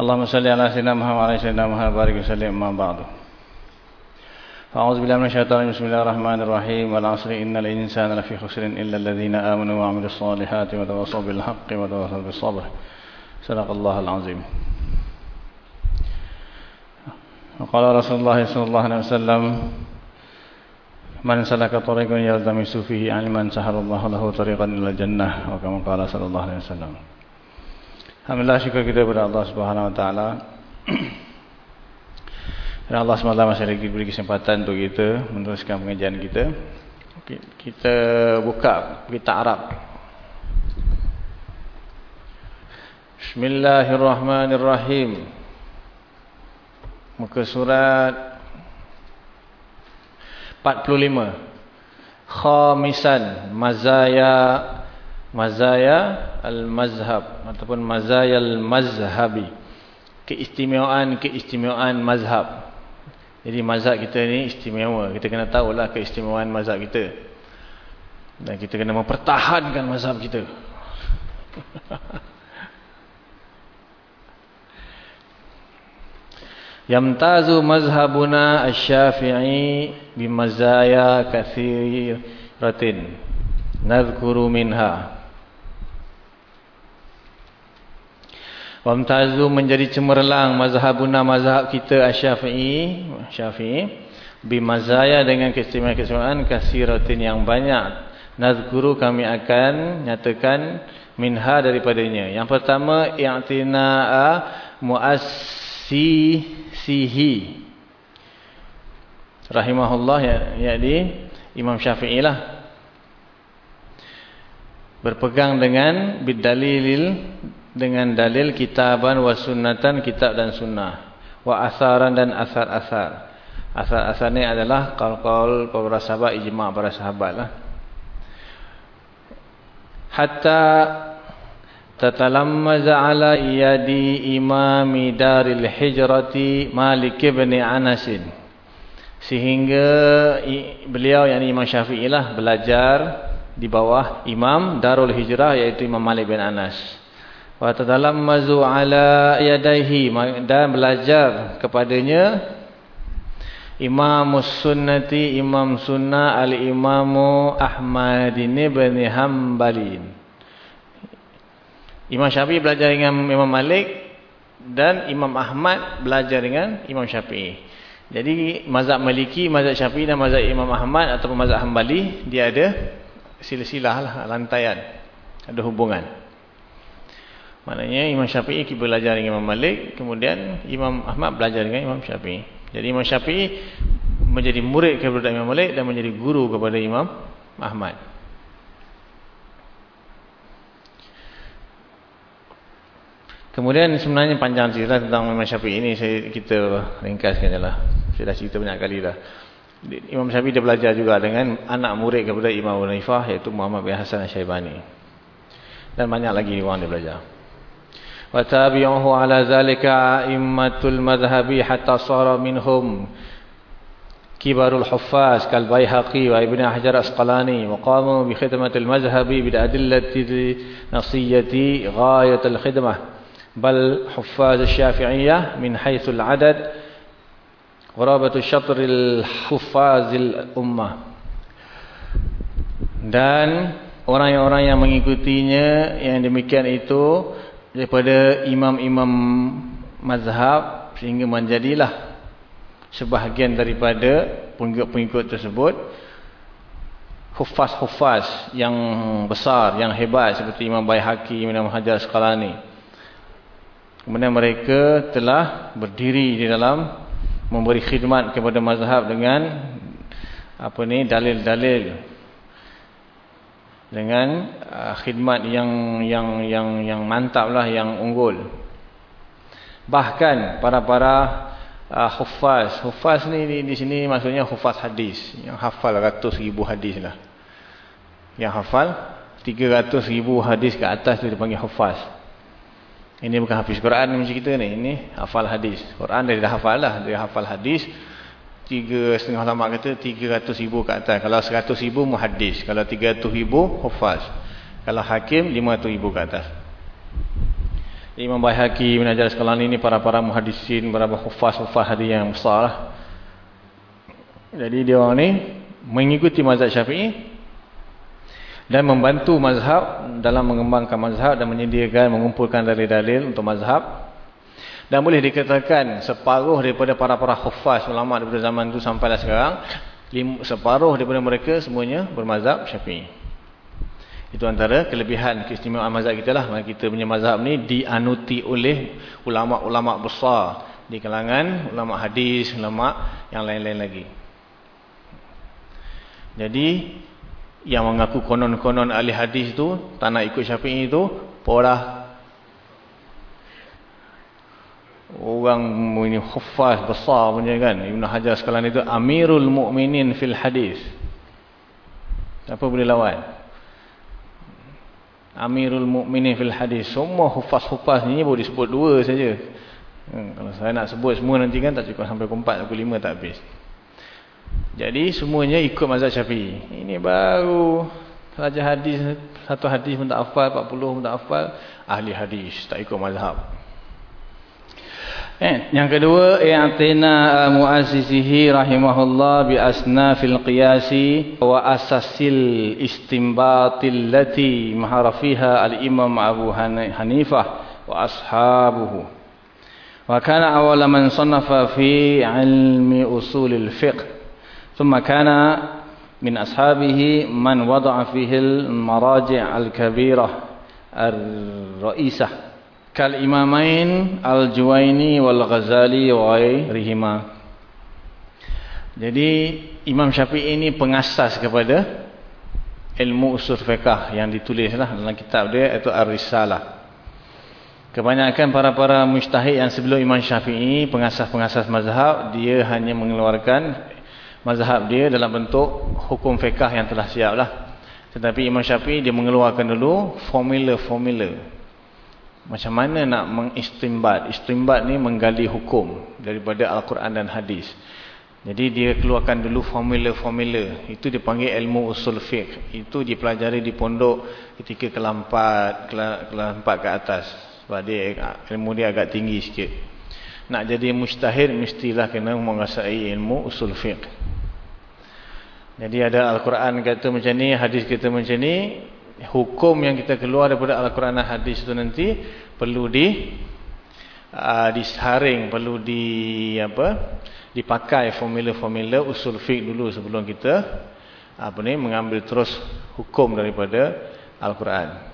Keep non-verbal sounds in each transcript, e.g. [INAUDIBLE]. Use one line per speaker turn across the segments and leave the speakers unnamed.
اللهم صل على سيدنا محمد وعلى سيدنا محمد وبارك وسلم أما بعد. فأعوذ بالله من الشيطان بسم الله الرحمن الرحيم. والعصر إن الإنسان لفي خسر إلا الذين آمنوا وعملوا الصالحات وتواصوا بالحق وتواصوا بالصبر. صدق الله العظيم. وقال رسول الله صلى الله عليه وسلم من سلك طريقا يلتمس فيه علما سهل الله له طريقا إلى الجنة. وكما قال صلى الله عليه وسلم. Alhamdulillah syukur kita kepada Allah Subhanahu Wa Taala. Dan Allah SWT masih lagi beri kesempatan untuk kita meneruskan pengajian kita. Kita buka kita Arab. Bismillahirrahmanirrahim. Muka surat 45. Khamisan mazaya mazaya al-mazhab ataupun mazaya al-mazhabi. Keistimewaan-keistimewaan mazhab. Jadi mazhab kita ni istimewa. Kita kena tahulah keistimewaan mazhab kita. Dan kita kena mempertahankan mazhab kita. [LAUGHS] Yamtazu mazhabuna asy-syafi'i bimazaya katsiratin nadhkuru minha Wamtazu menjadi cemerlang mazhabuna mazhab kita Asy-Syafi'i, Syafi'i bimazaya dengan keistimewaan-keistimewaan kasiratin yang banyak. Nazkuru kami akan nyatakan minha daripadanya. Yang pertama i'tina'a muassisihi. Rahimahullah ya yakni Imam Syafi'i lah. Berpegang dengan bidalilil dengan dalil kitaban wa sunnatan kitab dan sunnah. Wa asaran dan asar-asar asar-asar ni adalah qaul-qaul para sahabat ijma' para sahabat lah. Hatta tatalammaza ala yadi imami daril hijrati malik ibn anas sehingga beliau yakni Imam Syafi'i lah belajar di bawah imam darul hijrah iaitu Imam Malik bin Anas wa tatalammazu ala yadayhi dan belajar kepadanya. Imam Sunnati Imam Sunnah Al-Imam Ahmad bin Hanbali Imam Syafi'i belajar dengan Imam Malik dan Imam Ahmad belajar dengan Imam Syafi'i. Jadi mazhab Maliki, mazhab Syafi'i dan mazhab Imam Ahmad ataupun mazhab Hanbali dia ada silsilah lah, lantaian. Ada hubungan Maknanya Imam Syafi'i belajar dengan Imam Malik, kemudian Imam Ahmad belajar dengan Imam Syafi'i. Jadi Imam Syafi'i menjadi murid kepada Imam Malik dan menjadi guru kepada Imam Ahmad. Kemudian sebenarnya panjang cerita tentang Imam Syafi'i ini saya kita ringkaskan jelah. Saya dah cerita banyak kali dah. Imam Syafi'i dia belajar juga dengan anak murid kepada Imam Hanifah iaitu Muhammad bin Hasan Al-Syaibani. Dan banyak lagi orang dia belajar. وتابعه على ذلك أئمة المذهب حتى صار منهم كبار الحفاظ كالبيهقي وابن حجر أسقلاني وقاموا بخدمة المذهب بالأدلة النصية غاية الخدمة. بل حفاظ الشافعية من حيث العدد قرابة الشطر الحفاظ الأمة. Dan orang-orang yang mengikutinya yang demikian itu daripada imam-imam mazhab sehingga menjadilah sebahagian daripada pengikut-pengikut tersebut hufaz-hufaz yang besar, yang hebat seperti Imam Bayhaqi, Imam Hajar Asqalani. Kemudian mereka telah berdiri di dalam memberi khidmat kepada mazhab dengan apa ni dalil-dalil dengan uh, khidmat yang yang yang yang mantap lah yang unggul Bahkan para-para uh, hufaz. Hufaz ni di, di sini maksudnya hufaz hadis. Yang hafal ratus ribu hadis lah. Yang hafal tiga ratus ribu hadis ke atas tu dipanggil hufaz. Ini bukan hafiz Quran macam kita ni. Ini hafal hadis. Quran dia dah hafal lah. Dia hafal hadis. Tiga setengah lama kata tiga ratus ribu ke atas. Kalau seratus ribu muhadis. Kalau tiga ratus ribu hufaz. Kalau hakim lima ratus ribu ke atas. Imam Bayhaqi menajar sekolah ini para-para muhadisin, para-para hufaz-hufaz hadis yang besar lah. Jadi dia orang ni mengikuti mazhab syafi'i dan membantu mazhab dalam mengembangkan mazhab dan menyediakan mengumpulkan dalil-dalil untuk mazhab dan boleh dikatakan separuh daripada para-para khufaz ulama daripada zaman itu sampai sekarang separuh daripada mereka semuanya bermazhab syafi'i. Itu antara kelebihan keistimewaan mazhab kita lah. Kita punya mazhab ni dianuti oleh ulama-ulama besar di kalangan ulama hadis ulama yang lain-lain lagi. Jadi yang mengaku konon-konon ahli hadis tu tak nak ikut syafi'i tu polah orang ini khufaz besar punya kan Ibn Hajar sekalian itu Amirul Mu'minin fil hadis apa boleh lawan Amirul Mu'minin fil hadis semua hufaz-hufaz ni boleh disebut dua saja hmm, kalau saya nak sebut semua nanti kan tak cukup sampai ke empat ke lima tak habis jadi semuanya ikut mazhab syafi'i. Ini baru saja hadis, satu hadis pun tak hafal, 40 pun tak hafal. Ahli hadis, tak ikut mazhab. Eh, yang kedua, i'tina mu'assisihi rahimahullah bi asnafil qiyasi wa asasil istimbatil lati maharafiha al-imam Abu Hanifah wa ashabuhu. Wa kana awala man sannafa fi ilmi usulil fiqh ثم كان من أصحابه من وضع فيه kal imamain al juwaini wal ghazali wa rihima jadi imam syafi'i ini pengasas kepada ilmu usul fiqh yang ditulislah dalam kitab dia iaitu ar-risalah. Kebanyakan para-para mujtahid yang sebelum imam syafi'i pengasas-pengasas mazhab dia hanya mengeluarkan mazhab dia dalam bentuk hukum fiqh yang telah siaplah. Tetapi Imam Syafi'i dia mengeluarkan dulu formula-formula. Macam mana nak mengistimbat. Istimbat ni menggali hukum daripada Al-Quran dan Hadis. Jadi dia keluarkan dulu formula-formula. Itu dipanggil ilmu usul fiqh. Itu dipelajari di pondok ketika kelampat, kelampat ke atas. Sebab dia, ilmu dia agak tinggi sikit. Nak jadi mustahil mestilah kena menguasai ilmu usul fiqh. Jadi ada Al-Quran kata macam ni, hadis kata macam ni, hukum yang kita keluar daripada Al-Quran dan hadis itu nanti perlu di uh, disaring, perlu di apa? dipakai formula-formula usul fiqh dulu sebelum kita apa ni mengambil terus hukum daripada Al-Quran.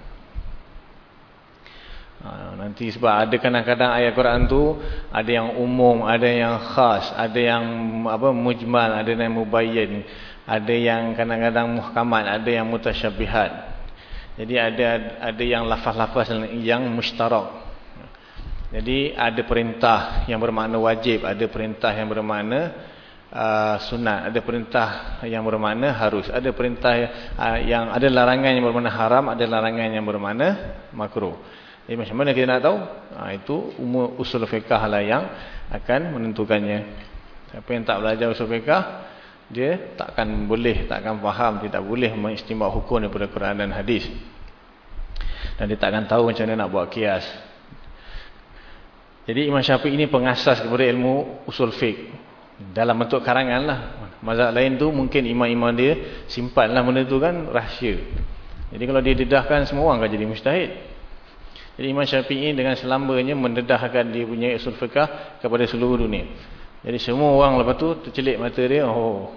Ha, nanti sebab ada kadang-kadang ayat Quran tu ada yang umum, ada yang khas, ada yang apa mujmal, ada yang mubayyin, ada yang kadang-kadang muhkamat, ada yang mutasyabihat. Jadi ada ada yang lafaz-lafaz yang mustarak. Jadi ada perintah yang bermakna wajib, ada perintah yang bermakna uh, sunat, ada perintah yang bermakna harus, ada perintah uh, yang ada larangan yang bermakna haram, ada larangan yang bermakna makruh. Jadi macam mana kita nak tahu? Ha, itu umur usul fiqah lah yang akan menentukannya. Siapa yang tak belajar usul fiqah, dia takkan boleh, takkan faham, dia tak boleh mengistimewa hukum daripada Quran dan hadis. Dan dia takkan tahu macam mana nak buat kias. Jadi Imam Syafiq ini pengasas kepada ilmu usul fiqh. Dalam bentuk karangan lah. Mazhab lain tu mungkin imam-imam dia simpanlah benda tu kan rahsia. Jadi kalau dia dedahkan semua orang akan jadi mustahid. Jadi Imam Syafi'i dengan selambanya mendedahkan dia punya usul fiqah kepada seluruh dunia. Jadi semua orang lepas tu tercelik mata dia, oh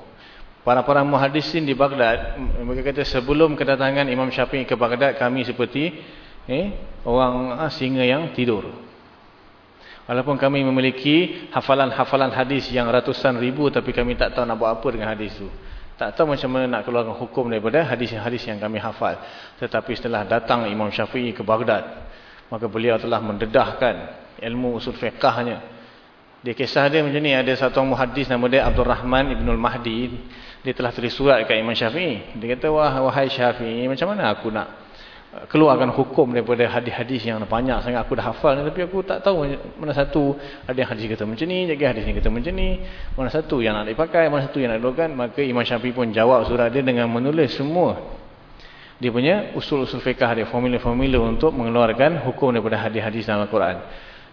para-para muhadisin di Baghdad, mereka kata sebelum kedatangan Imam Syafi'i ke Baghdad kami seperti eh, orang ah, singa yang tidur. Walaupun kami memiliki hafalan-hafalan hadis yang ratusan ribu tapi kami tak tahu nak buat apa dengan hadis itu. Tak tahu macam mana nak keluarkan hukum daripada hadis-hadis yang kami hafal. Tetapi setelah datang Imam Syafi'i ke Baghdad, maka beliau telah mendedahkan ilmu usul fiqahnya. Dia kisah dia macam ni, ada satu muhaddis nama dia Abdul Rahman Ibn Mahdi. Dia telah tulis surat kepada Imam Syafi'i. Dia kata, wah wahai Syafi'i, macam mana aku nak keluarkan hukum daripada hadis-hadis yang banyak sangat aku dah hafal tapi aku tak tahu mana satu ada yang hadis kata macam ni jadi hadis yang kata macam ni mana satu yang nak dipakai mana satu yang nak dilakukan maka Imam Syafi'i pun jawab surat dia dengan menulis semua dia punya usul-usul fiqah dia formula-formula untuk mengeluarkan hukum daripada hadis-hadis dalam Al-Quran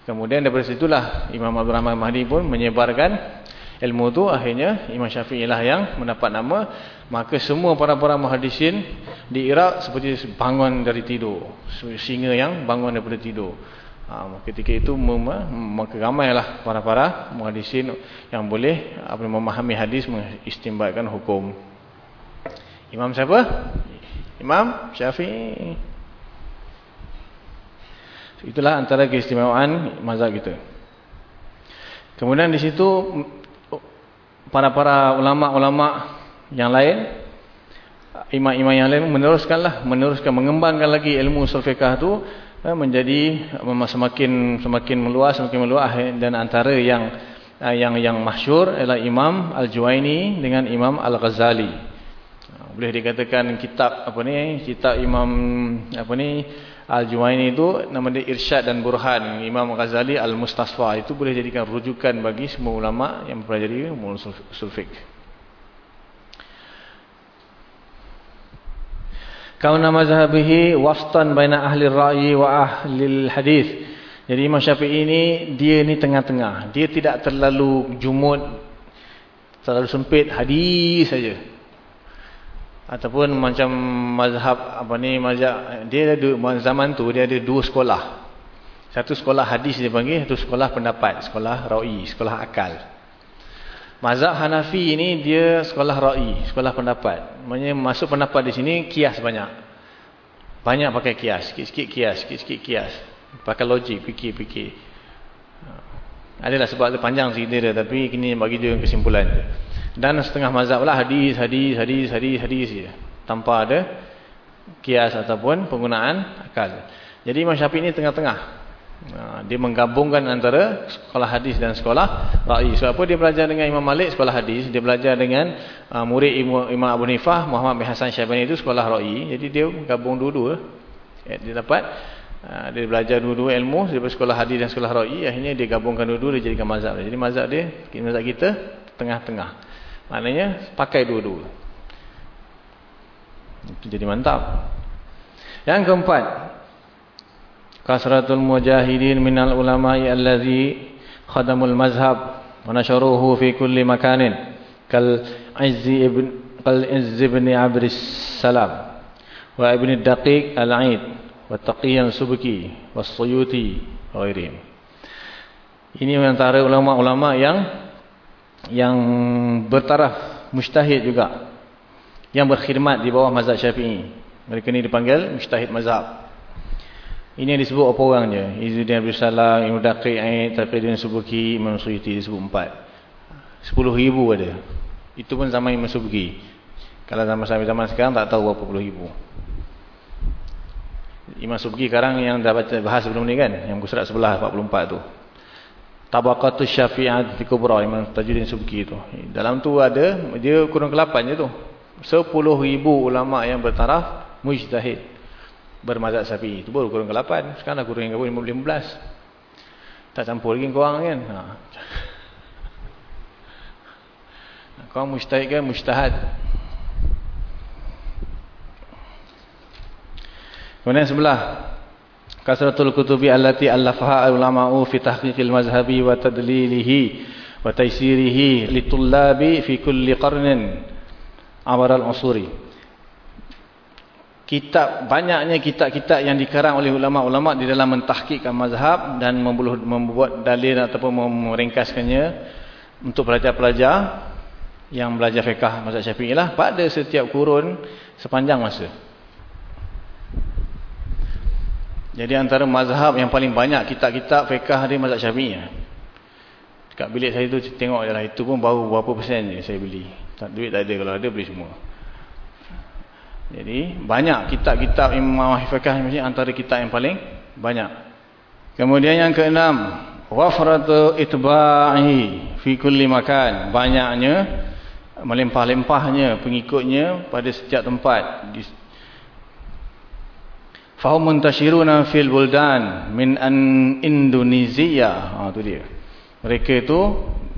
kemudian daripada situlah Imam Abdul Rahman Mahdi pun menyebarkan ilmu tu. Akhirnya Imam Syafi'i lah yang mendapat nama. Maka semua para-para muhadisin di Iraq seperti bangun dari tidur. Singa yang bangun daripada tidur. Ha, ketika itu maka ramailah para-para muhadisin yang boleh apa memahami hadis mengistimbatkan hukum. Imam siapa? Imam Syafi'i itulah antara keistimewaan mazhab kita. Kemudian di situ para-para ulama-ulama yang lain imam-imam yang lain meneruskanlah meneruskan mengembangkan lagi ilmu usul fiqh tu eh, menjadi semakin semakin meluas semakin meluas. Dan antara yang eh, yang yang masyhur ialah Imam Al-Juwaini dengan Imam Al-Ghazali. Boleh dikatakan kitab apa ni kitab Imam apa ni Al-Juwaini itu nama dia Irsyad dan Burhan Imam Ghazali Al-Mustasfa itu boleh jadikan rujukan bagi semua ulama yang mempelajari usul fiqh. Kauna mazhabihi wastan baina ahli ra'yi wa ahli hadis. Jadi Imam Syafi'i ini dia ni tengah-tengah. Dia tidak terlalu jumud terlalu sempit hadis saja ataupun macam mazhab apa ni mazhab dia ada zaman tu dia ada dua sekolah. Satu sekolah hadis dia panggil satu sekolah pendapat sekolah ra'i sekolah akal. Mazhab Hanafi ini dia sekolah ra'i sekolah pendapat. Maknanya masuk pendapat di sini kias banyak. Banyak pakai kias sikit-sikit kias sikit-sikit kias. Pakai logik fikir-fikir. Adalah sebab dia panjang cerita dia tapi kini bagi dia kesimpulan dia dan setengah mazhab lah hadis, hadis, hadis, hadis, hadis je. Tanpa ada kias ataupun penggunaan akal. Jadi Imam Syafi'i ini tengah-tengah. Dia menggabungkan antara sekolah hadis dan sekolah ra'i. Sebab apa dia belajar dengan Imam Malik sekolah hadis. Dia belajar dengan uh, murid Imam Abu Nifah, Muhammad bin Hassan Syabani itu sekolah ra'i. Jadi dia gabung dua-dua. Eh, dia dapat uh, dia belajar dua-dua ilmu daripada sekolah hadis dan sekolah ra'i. Akhirnya dia gabungkan dua-dua dia jadikan mazhab. Jadi mazhab dia, mazhab kita tengah-tengah. Maknanya pakai dua-dua. Itu jadi mantap. Yang keempat. Kasratul mujahidin minal ulama'i allazi khadamul mazhab wa nasharuhu fi kulli makanin kal Izzi ibn kal Izzi ibn Abris Salam wa ibn Daqiq al-Aid wa Taqiyan Subki wa Suyuti wa Ini antara ulama-ulama yang yang bertaraf mustahid juga yang berkhidmat di bawah mazhab syafi'i. Mereka ni dipanggil mustahid mazhab. Ini yang disebut apa orang je Izzuddin Abdul Salam, Imam Daqi'i Taqidin Subuki, Imam Suyuti disebut empat. Sepuluh ribu ada. Itu pun zaman Imam Subuki. Kalau zaman-zaman sekarang tak tahu berapa puluh ribu. Imam Subuki sekarang yang dah bahas sebelum ni kan? Yang surat sebelah 44 tu Tabaqatus Syafi'at fi Kubra Imam Tajuddin Subki itu. Dalam tu ada dia kurang ke-8 je tu. 10,000 ulama yang bertaraf mujtahid bermazhab Syafi'i. Itu baru kurang ke-8. Sekarang dah kurang ke 15. Tak campur lagi kau orang kan. Ha. [LAUGHS] Kau mujtahid kan mujtahad. Kemudian sebelah kasratul kutubi allati allafaha ulama'u fi tahqiqil mazhabi wa tadlilihi wa taysirihi litullabi fi kulli qarnin. Awaral usuri kitab banyaknya kitab-kitab yang dikarang oleh ulama-ulama di dalam mentahqiqkan mazhab dan membuat dalil ataupun meringkaskannya untuk pelajar-pelajar yang belajar fiqh mazhab Syafi'i lah pada setiap kurun sepanjang masa jadi antara mazhab yang paling banyak kitab-kitab fiqah di mazhab syafi'i. Dekat bilik saya tu tengok je lah. Itu pun baru berapa persen je saya beli. Tak, duit tak ada. Kalau ada beli semua. Jadi banyak kitab-kitab imam fiqah ini antara kitab yang paling banyak. Kemudian yang keenam, wafratu itba'i fi kulli makan. Banyaknya melimpah-limpahnya pengikutnya pada setiap tempat. Fahum muntashiruna fil buldan min an Indonesia. Ha tu dia. Mereka itu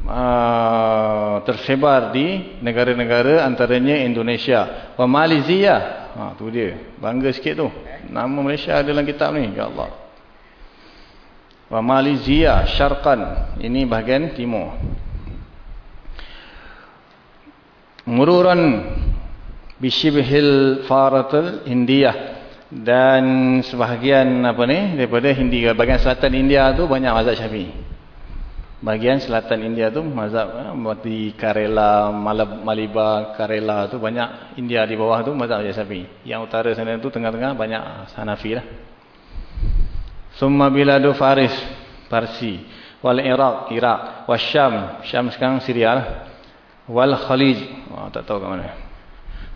uh, tersebar di negara-negara antaranya Indonesia, wa Malaysia. Ha tu dia. Bangga sikit tu. Nama Malaysia ada dalam kitab ni, ya Allah wa Malaysia syarqan ini bahagian timur mururan bishibhil faratul India dan sebahagian apa ni daripada Hindia bahagian selatan India tu banyak mazhab Syafi'i bahagian selatan India tu mazhab eh, di Kerala Malab, Maliba Kerala tu banyak India di bawah tu mazhab Syafi'i yang utara sana tu tengah-tengah banyak Hanafi lah Summa biladu Faris, Parsi. Wal Iraq, Iraq. Wal Syam, Syam sekarang Syria lah. Wal Khalij, oh, tak tahu kat mana.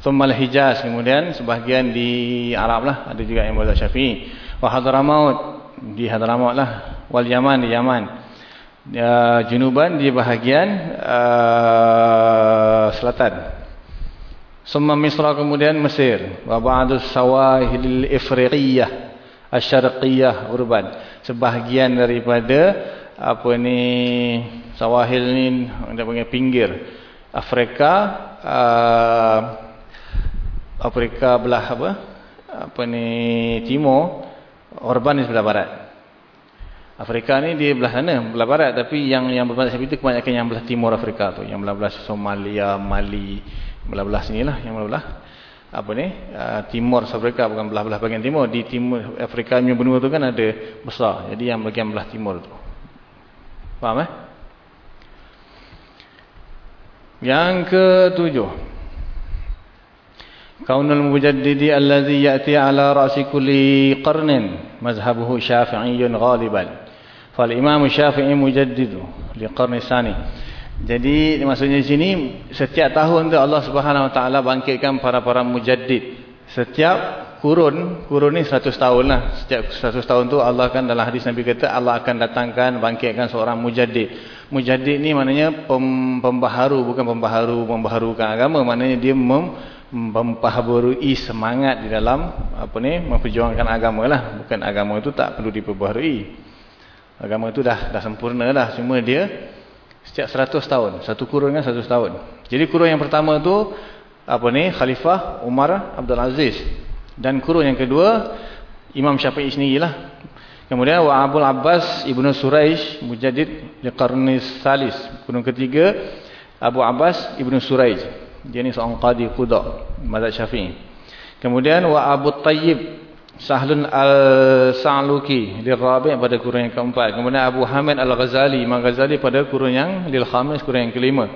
Summa Hijaz, kemudian sebahagian di Arab lah. Ada juga yang berzat Syafi'i. Wa Hadramaut, di Hadramaut lah. Wal Yaman, di Yaman. Uh, Junuban di bahagian uh, selatan. Summa Misra kemudian Mesir. Wa ba'dus sawahil ifriqiyah asyarqiyah urban sebahagian daripada apa ni sawahil ni kita panggil pinggir Afrika uh, Afrika belah apa? Apa ni timur urban ni sebelah barat. Afrika ni di belah sana belah barat. Tapi yang yang berbanding itu kebanyakan yang belah timur Afrika tu. Yang belah-belah Somalia Mali belah-belah sinilah yang belah-belah. Apa ni? Uh, timur Afrika bukan belah-belah bagian timur. Di timur Afrika punya benua tu kan ada besar. Jadi yang bagian belah timur tu. Faham eh? Yang ketujuh kaunul mujaddidi allazi ya'ti ala ra'si kulli qarnin mazhabuhu syafi'iyyun ghaliban fal imam syafi'i mujaddidu li qarni sani jadi maksudnya di sini setiap tahun tu Allah Subhanahu Wa Taala bangkitkan para-para mujaddid. Setiap kurun, kurun ni 100 tahun lah. Setiap 100 tahun tu Allah kan dalam hadis Nabi kata Allah akan datangkan bangkitkan seorang mujaddid. Mujaddid ni maknanya pem, pembaharu bukan pembaharu membaharukan agama, maknanya dia mem, memperbaharui semangat di dalam apa ni memperjuangkan agama lah. Bukan agama itu tak perlu diperbaharui. Agama itu dah dah sempurna lah. Cuma dia Setiap 100 tahun. Satu kurun kan 100 tahun. Jadi kurun yang pertama tu apa ni? Khalifah Umar Abdul Aziz. Dan kurun yang kedua Imam Syafi'i sendirilah. Kemudian wa Abdul Abbas Ibnu Suraish Mujaddid liqarni salis. Kurun ketiga Abu Abbas Ibnu Suraish. Dia ni seorang qadi qudha mazhab Syafi'i. Kemudian wa Abu Tayyib Sahlun al-Sa'luki Lil-Rabi' pada kurun yang keempat. Kemudian Abu Hamid al-Ghazali Imam Ghazali pada kurun yang Lil-Khamis kurun yang kelima.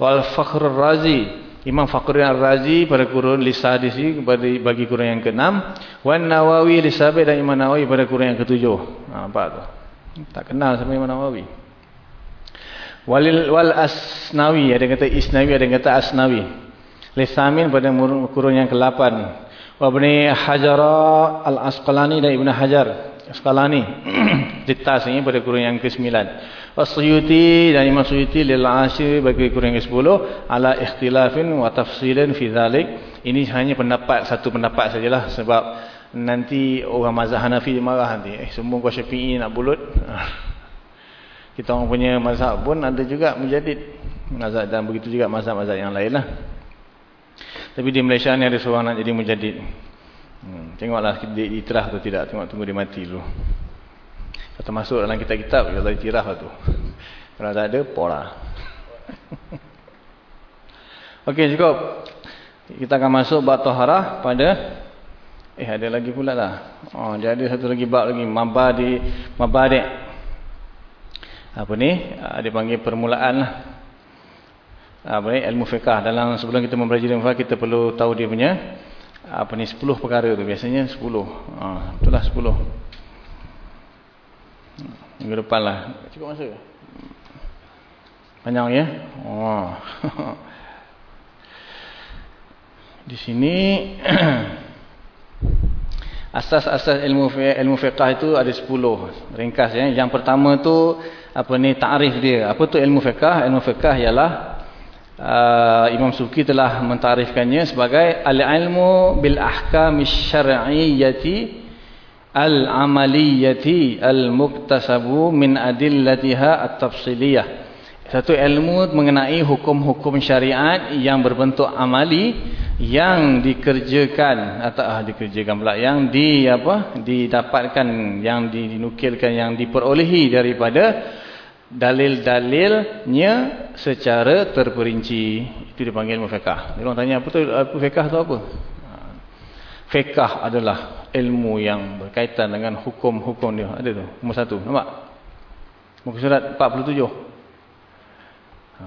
Wal-Fakhr al-Razi Imam Fakhr al-Razi pada kurun Lisadisi bagi kurun yang keenam. Wan-Nawawi Lisabi dan Imam Nawawi pada kurun yang ketujuh. Ha, Nampak tu? Tak kenal sama Imam Nawawi Walil wal Asnawi. Ada yang kata Isnawi Ada yang kata Asnawi. Lisamin pada kurun yang ke-8 Wabni Hajar Al-Asqalani dan Ibn Hajar Asqalani. [CLEARS THROAT] Dittas ini pada kurung yang ke-9 Wasyuti dan Imam Suyuti Lil-Ashir bagi kurung yang ke-10 Ala ikhtilafin wa tafsilin fi dhalik. Ini hanya pendapat Satu pendapat sajalah Sebab nanti orang mazhab Hanafi marah nanti. Eh semua kau syafi'i nak bulut [LAUGHS] Kita orang punya mazhab pun ada juga menjadi Mazhab dan begitu juga mazhab-mazhab yang lain lah tapi di Malaysia ni ada seorang nak jadi mujadid. Hmm, tengoklah dia itiraf atau tidak. Tengok tunggu dia mati dulu. Kata masuk dalam kitab-kitab, kalau itiraf lah tu. Kalau tak ada, pola. [LAUGHS] Okey, cukup. Kita akan masuk bab taharah pada eh ada lagi pula lah. Oh, jadi satu lagi bab lagi mabadi mabadi. Apa ni? Ada panggil permulaan lah. Apa ni? Ilmu fiqah. Dalam sebelum kita mempelajari ilmu fiqah kita perlu tahu dia punya apa ni 10 perkara tu. Biasanya 10 ha itulah 10 minggu depan lah. Cukup masa panjang ya? Oh. [LAUGHS] Di sini [CLEARS THROAT] Asas-asas ilmu ilmu fiqh itu ada 10 ringkas ya. Yang pertama tu apa ni takrif dia. Apa tu ilmu fiqh? Ilmu fiqh ialah uh, Imam Suki telah mentarifkannya sebagai al-ilmu bil ahkam syar'iyyati al-amaliyati al-muktasabu min adillatiha at-tafsiliyah. Satu ilmu mengenai hukum-hukum syariat yang berbentuk amali yang dikerjakan atau ah, dikerjakan pula yang di apa didapatkan yang dinukilkan yang diperolehi daripada dalil-dalilnya secara terperinci itu dipanggil fiqh. Dia orang tanya apa tu fiqh tu apa? Fiqh adalah ilmu yang berkaitan dengan hukum-hukum dia. Ada tu. Nombor satu. Nampak? Muka surat 47. Ha.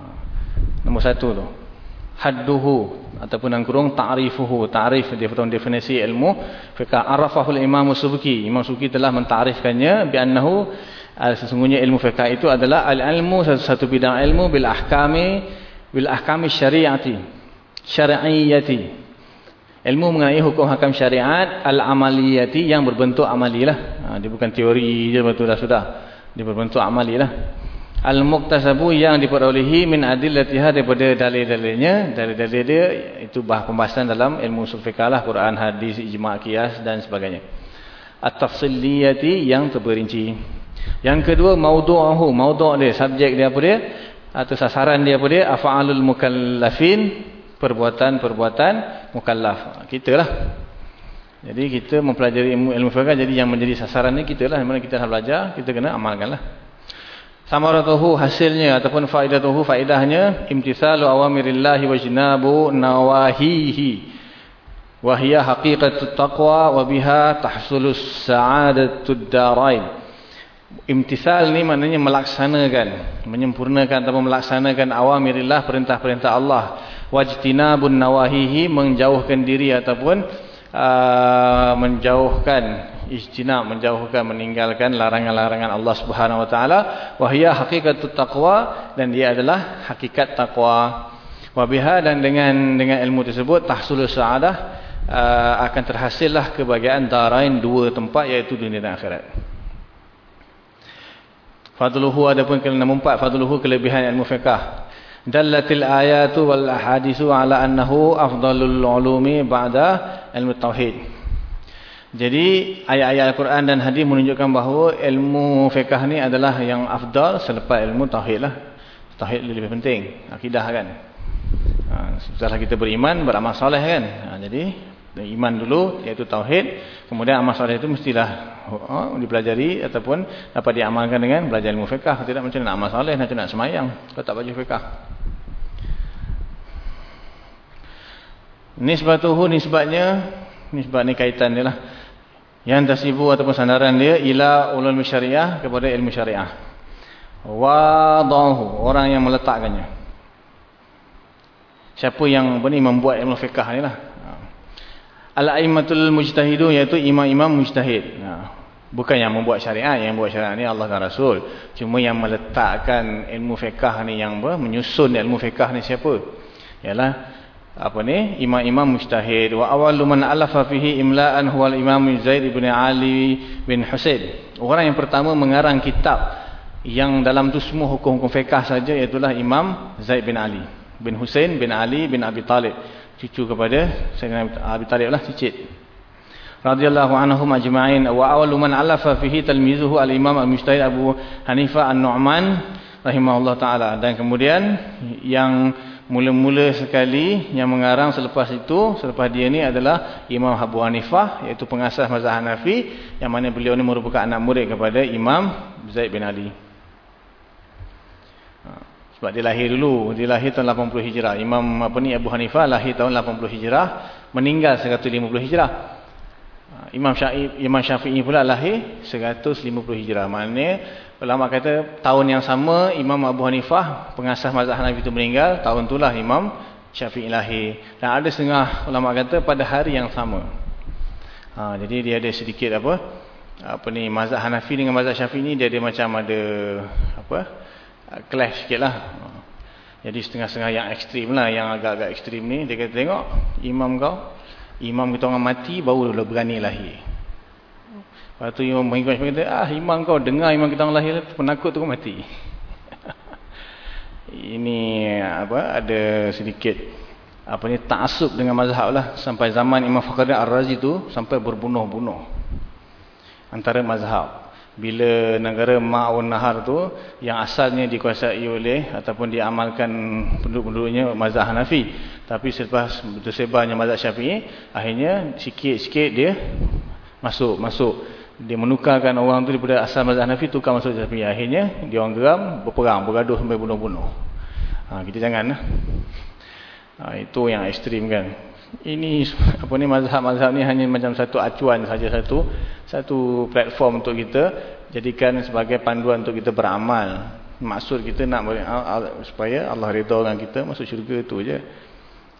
Nombor satu tu. Hadduhu ataupun yang kurung ta'rifuhu. Ta'rif dia pun definisi ilmu. Fiqah arafahul imam subki. Imam subki telah mentarifkannya. Bi'annahu sesungguhnya ilmu fiqah itu adalah al-ilmu satu bidang ilmu bil ahkami bil ahkami syariati syar'iyyati ilmu mengenai hukum hakam syariat al-amaliyati yang berbentuk amalilah ha, dia bukan teori je betul dah sudah dia berbentuk amalilah Al-Muqtasabu yang diperolehi min adillatiha daripada dalil-dalilnya. Dalil-dalil dia itu bah pembahasan dalam ilmu usul fiqh lah. Quran, hadis, ijma' qiyas dan sebagainya. At-tafsiliyati yang terperinci. Yang kedua, maudu'ahu. Maudu' dia, subjek dia apa dia? Atau sasaran dia apa dia? Afa'alul mukallafin. Perbuatan-perbuatan mukallaf. Kita lah. Jadi kita mempelajari ilmu, ilmu fiqh. Jadi yang menjadi sasaran ni kita lah. Mana kita nak belajar, kita kena amalkan lah. Samaratuhu hasilnya ataupun faidatuhu faidahnya imtithalu awamirillahi wa jinabu nawahihi wa hiya haqiqatut taqwa wa biha tahsulus sa'adatud darain imtithal ni maknanya melaksanakan menyempurnakan atau melaksanakan awamirillah perintah-perintah Allah. Wajtinabun nawahihi menjauhkan diri ataupun uh, menjauhkan ijtinab menjauhkan meninggalkan larangan-larangan Allah Subhanahu wa taala. Wahia haqiqatut taqwa dan dia adalah hakikat takwa wabiha dan dengan dengan ilmu tersebut tahsulus saadah uh, akan terhasillah kebahagiaan darain dua tempat iaitu dunia dan akhirat fadluhu adapun nombor empat fadluhu kelebihan ilmu fiqh dallatil ayatu wal ahadisu ala annahu afdalul ulumi ba'da ilmu tauhid jadi ayat-ayat Al-Quran dan hadis menunjukkan bahawa ilmu fiqh ni adalah yang afdal selepas ilmu tauhid lah. Tauhid lebih penting, akidah kan. Ha, setelah kita beriman, beramal soleh kan. Ha, jadi iman dulu iaitu tauhid, kemudian amal soleh itu mestilah ha, dipelajari ataupun dapat diamalkan dengan belajar ilmu fiqh. Tidak macam nak amal soleh, nak nak semayang, kalau tak baju fiqh. Nisbatuhu nisbatnya, nisbat ni kaitan dia lah. Yang tasibu ataupun sandaran dia ila ulul syariah kepada ilmu syariah. Wadahu orang yang meletakkannya. Siapa yang benih membuat ilmu fiqh ni lah al-aimatul mujtahidu iaitu imam-imam mujtahid. Bukan yang membuat syariah yang membuat syariah ni Allah dan Rasul. Cuma yang meletakkan ilmu fiqh ni yang apa menyusun ilmu fiqh ni siapa? Ialah apa ni? Imam-imam mujtahid. Wa awwalu man alafa fihi imla'an huwa al-imam Zaid bin Ali bin Husain. Orang yang pertama mengarang kitab yang dalam tu semua hukum-hukum fiqh saja iaitu Imam Zaid bin Ali bin Husain bin Ali bin Abi Talib cucu kepada Sayyidina Abi Talib. Lah cicit. Radhiyallahu anhum ajma'in. Wa awwalu man alafa fihi talmizuhu al-imam al-mujtahid Abu Hanifah An-Nu'man rahimahullah taala. Dan kemudian yang mula-mula sekali yang mengarang selepas itu selepas dia ni adalah Imam Abu Hanifah iaitu pengasas mazhab Hanafi yang mana beliau ni merupakan anak murid kepada Imam Zaid bin Ali sebab dia lahir dulu dia lahir tahun 80 Hijrah Imam apa ni Abu Hanifah lahir tahun 80 Hijrah meninggal 150 Hijrah ha, Imam Syafi'i Imam Syafi'i pula lahir 150 Hijrah maknanya Ulama kata tahun yang sama Imam Abu Hanifah pengasas mazhab Hanafi itu meninggal, tahun itulah Imam Syafi'i lahir. Dan ada setengah ulama kata pada hari yang sama. Ha, jadi dia ada sedikit apa? Apa ni mazhab Hanafi dengan mazhab Syafi'i ni dia ada macam ada apa? Clash sikitlah. Ha. Jadi setengah-setengah yang ekstrim lah, yang agak-agak ekstrim ni dia kata tengok imam kau, imam kita orang mati baru berani lahir. Lepas tu imam mengikut kata, ah imam kau dengar imam kita orang lahir, penakut tu kau mati. [LAUGHS] Ini apa ada sedikit apa ni taksub dengan mazhab lah sampai zaman Imam Fakhruddin Ar-Razi tu sampai berbunuh-bunuh antara mazhab bila negara Ma'un Nahar tu yang asalnya dikuasai oleh ataupun diamalkan penduduk-penduduknya mazhab Hanafi. Tapi selepas tersebarnya mazhab Syafi'i akhirnya sikit-sikit dia masuk masuk. Dia menukarkan orang tu daripada asal mazhab Hanafi tukar masuk Syafi'i. Akhirnya dia orang geram berperang bergaduh sampai bunuh-bunuh. Ha, kita jangan lah. Ha, itu yang ekstrim kan. Ini [LAUGHS] apa ni mazhab-mazhab ni hanya macam satu acuan saja satu satu platform untuk kita jadikan sebagai panduan untuk kita beramal. Maksud kita nak supaya Allah redha dengan kita masuk syurga tu je.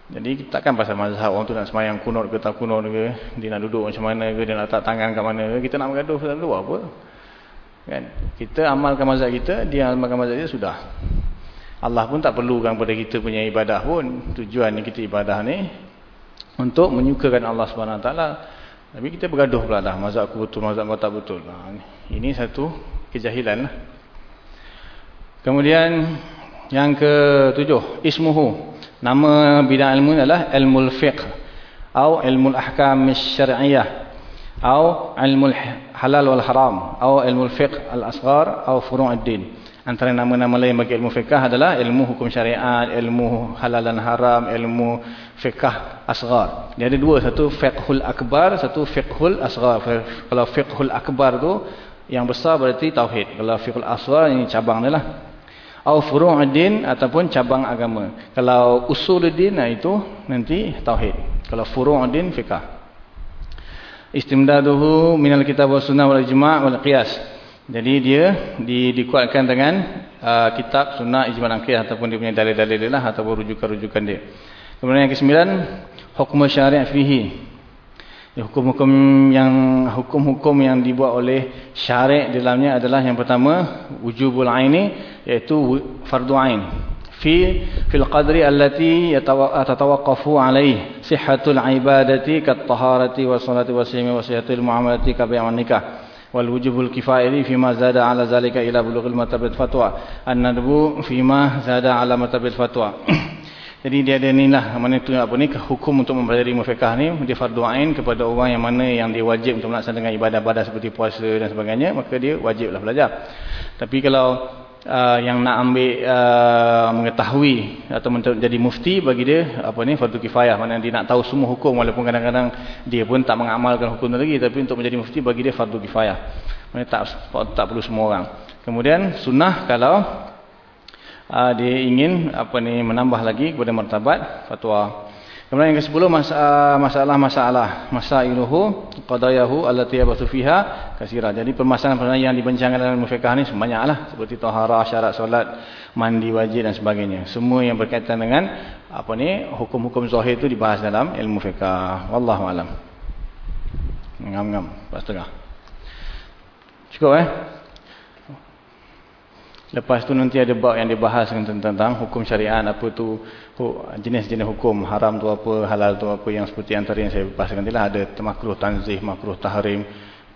Jadi takkan pasal mazhab orang tu nak semayang kunut ke tak kunut ke, dia nak duduk macam mana ke, dia nak letak tangan kat mana ke, kita nak bergaduh pasal tu apa? Kan? Kita amalkan mazhab kita, dia amalkan mazhab dia sudah. Allah pun tak perlukan pada kita punya ibadah pun. Tujuan kita ibadah ni untuk menyukakan Allah SWT. Tapi kita bergaduh pula dah. Mazhab aku betul, mazhab kau tak betul. Nah, ini satu kejahilan. Lah. Kemudian yang ketujuh. Ismuhu. Nama bidang ilmu adalah ilmu fiqh. Atau ilmu ahkam syari'iyah. Atau ilmu halal wal haram. Atau ilmu fiqh al-asghar. Atau furu'ad-din. Antara nama-nama lain bagi ilmu fiqah adalah ilmu hukum syariat, ilmu halal dan haram, ilmu fiqah asghar. Dia ada dua, satu fiqhul akbar, satu fiqhul asghar. Kalau fiqhul akbar tu yang besar berarti tauhid. Kalau fiqhul asghar ini cabang dia lah. Au furu'uddin ataupun cabang agama. Kalau usuluddin itu nanti tauhid. Kalau furu'uddin fiqah. Istimdaduhu minal kitab wa sunnah wal ijma' wal qiyas. Jadi dia di, dikuatkan dengan uh, kitab, sunnah, ijma' qiyas ataupun dia punya dalil-dalil lah ataupun rujukan-rujukan dia. Kemudian yang kesembilan, hukum syariat fihi. Hukum-hukum yang hukum-hukum yang dibuat oleh syariat dalamnya adalah yang pertama wujubul aini iaitu fardu ain. Fi fil qadri allati yatawaqqafu alaihi sihhatul ibadati kat taharati was salati was siyami was sihatul muamalati ka bai'an nikah wal wujubul kifayati fima zada ala zalika ila bulughil matabat fatwa. An-nadbu fima zada ala matabat fatwa. [CLEARS THROAT] Jadi dia ada ni lah mana tu apa ni hukum untuk mempelajari fiqh ni dia fardu ain kepada orang yang mana yang dia wajib untuk melaksanakan ibadah-ibadah seperti puasa dan sebagainya maka dia wajiblah belajar. Tapi kalau uh, yang nak ambil uh, mengetahui atau menjadi mufti bagi dia apa ni fardu kifayah. Mana dia nak tahu semua hukum walaupun kadang-kadang dia pun tak mengamalkan hukum lagi tapi untuk menjadi mufti bagi dia fardu kifayah. Mana tak tak perlu semua orang. Kemudian sunnah kalau uh, dia ingin apa ni menambah lagi kepada martabat fatwa Kemudian yang ke-10 masalah-masalah masailuhu qadayahu allati yabathu fiha kasira. Jadi permasalahan-permasalahan yang dibincangkan dalam fiqh ni banyaklah seperti taharah, syarat solat, mandi wajib dan sebagainya. Semua yang berkaitan dengan apa ni hukum-hukum zahir itu dibahas dalam ilmu fiqh. Wallahu alam. Ngam-ngam, pas tengah. Cukup eh? Lepas tu nanti ada bab yang dibahas tentang, tentang hukum syariat apa tu jenis-jenis hukum haram tu apa halal tu apa yang seperti antara yang saya bahas nanti lah. Ada makruh tanzih, makruh tahrim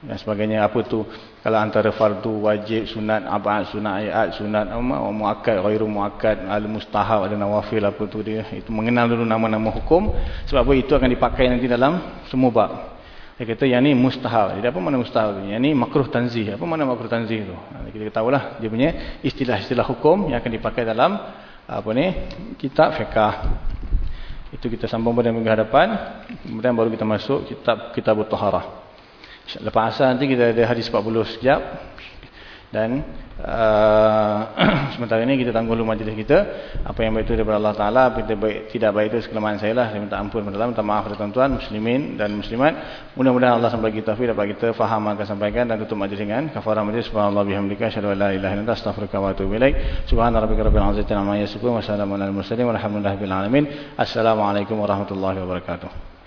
dan sebagainya. Apa tu kalau antara fardu wajib sunat abad sunat ayat sunat muakkad ghairu muakkad al mustahab ada nawafil apa tu dia. Itu mengenal dulu nama-nama hukum. Sebab apa? Itu akan dipakai nanti dalam semua bab dia kata yang ni mustahil. Jadi apa mana mustahil tu? Yang ni makruh tanzih. Apa mana makruh tanzih tu? Kita tahu lah dia punya istilah-istilah hukum yang akan dipakai dalam apa ni? Kitab fiqh. Itu kita sambung pada minggu hadapan. Kemudian baru kita masuk kitab kitab taharah. Lepas asal nanti kita ada hadis 40 sekejap. Dan uh, [CLEARS THROAT] sementara ini kita tangguh dulu majlis kita. Apa yang baik itu daripada Allah Ta'ala. Baik, tidak baik itu sekelemahan saya lah. Saya minta ampun. Minta maaf kepada tuan-tuan, muslimin dan muslimat. Mudah-mudahan Allah sampai kita taufik dapat kita faham akan sampaikan dan tutup majlis dengan kafarah majlis. Subhanallah bihamdika. Asyadu la ilaha illa astaghfirullah wa atubu. Subhanallah rabbika rabbil bil alamin. Assalamualaikum warahmatullahi wabarakatuh.